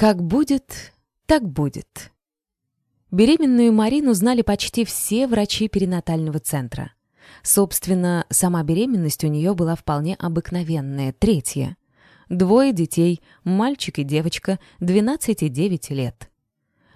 Как будет, так будет. Беременную Марину знали почти все врачи перинатального центра. Собственно, сама беременность у нее была вполне обыкновенная, третья. Двое детей, мальчик и девочка, 12 и 9 лет.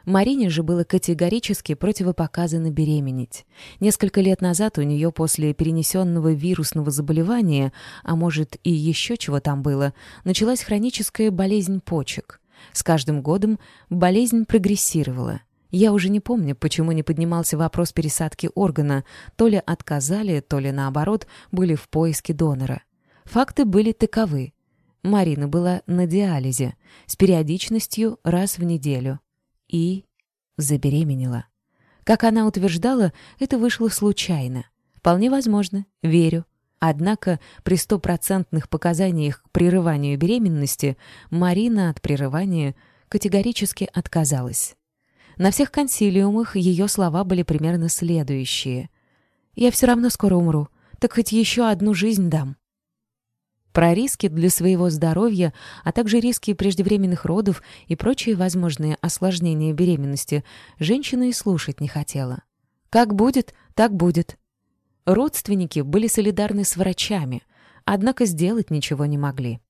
Марине же было категорически противопоказано беременеть. Несколько лет назад у нее после перенесенного вирусного заболевания, а может и еще чего там было, началась хроническая болезнь почек. С каждым годом болезнь прогрессировала. Я уже не помню, почему не поднимался вопрос пересадки органа. То ли отказали, то ли наоборот, были в поиске донора. Факты были таковы. Марина была на диализе с периодичностью раз в неделю. И забеременела. Как она утверждала, это вышло случайно. Вполне возможно, верю. Однако при стопроцентных показаниях к прерыванию беременности Марина от прерывания категорически отказалась. На всех консилиумах ее слова были примерно следующие. «Я все равно скоро умру, так хоть еще одну жизнь дам». Про риски для своего здоровья, а также риски преждевременных родов и прочие возможные осложнения беременности женщина и слушать не хотела. «Как будет, так будет», Родственники были солидарны с врачами, однако сделать ничего не могли.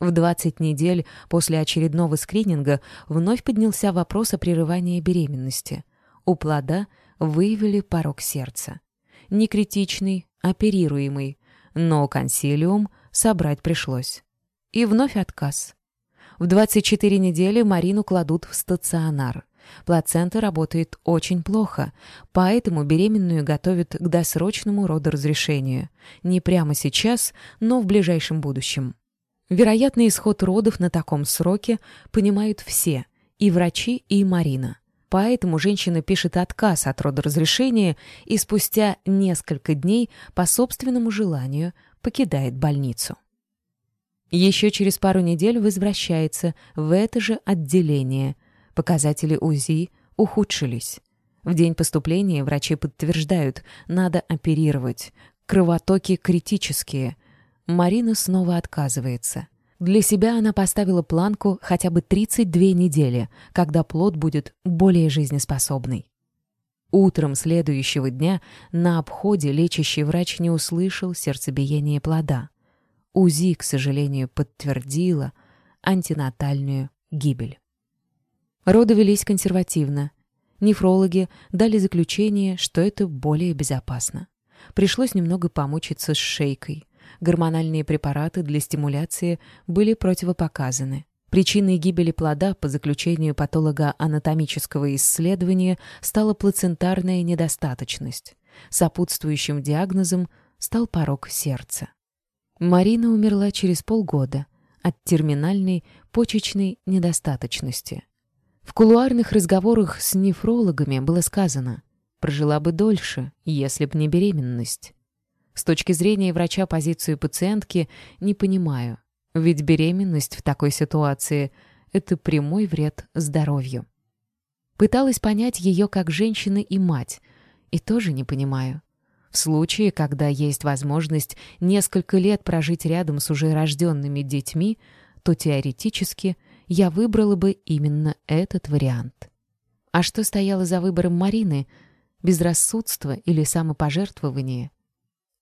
В 20 недель после очередного скрининга вновь поднялся вопрос о прерывании беременности. У плода выявили порог сердца. Не критичный, оперируемый, но консилиум собрать пришлось. И вновь отказ. В 24 недели Марину кладут в стационар. Плацента работает очень плохо, поэтому беременную готовят к досрочному родоразрешению. Не прямо сейчас, но в ближайшем будущем. Вероятный исход родов на таком сроке понимают все, и врачи, и Марина. Поэтому женщина пишет отказ от родоразрешения и спустя несколько дней по собственному желанию покидает больницу. Еще через пару недель возвращается в это же отделение, Показатели УЗИ ухудшились. В день поступления врачи подтверждают, надо оперировать. Кровотоки критические. Марина снова отказывается. Для себя она поставила планку хотя бы 32 недели, когда плод будет более жизнеспособный. Утром следующего дня на обходе лечащий врач не услышал сердцебиение плода. УЗИ, к сожалению, подтвердила антинатальную гибель. Роды велись консервативно. Нефрологи дали заключение, что это более безопасно. Пришлось немного помучиться с шейкой. Гормональные препараты для стимуляции были противопоказаны. Причиной гибели плода, по заключению патолога анатомического исследования, стала плацентарная недостаточность. Сопутствующим диагнозом стал порог сердца. Марина умерла через полгода от терминальной почечной недостаточности. В кулуарных разговорах с нефрологами было сказано «прожила бы дольше, если б не беременность». С точки зрения врача позицию пациентки не понимаю, ведь беременность в такой ситуации — это прямой вред здоровью. Пыталась понять ее как женщина и мать, и тоже не понимаю. В случае, когда есть возможность несколько лет прожить рядом с уже рожденными детьми, то теоретически — я выбрала бы именно этот вариант. А что стояло за выбором Марины? Безрассудство или самопожертвование?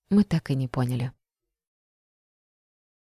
Мы так и не поняли.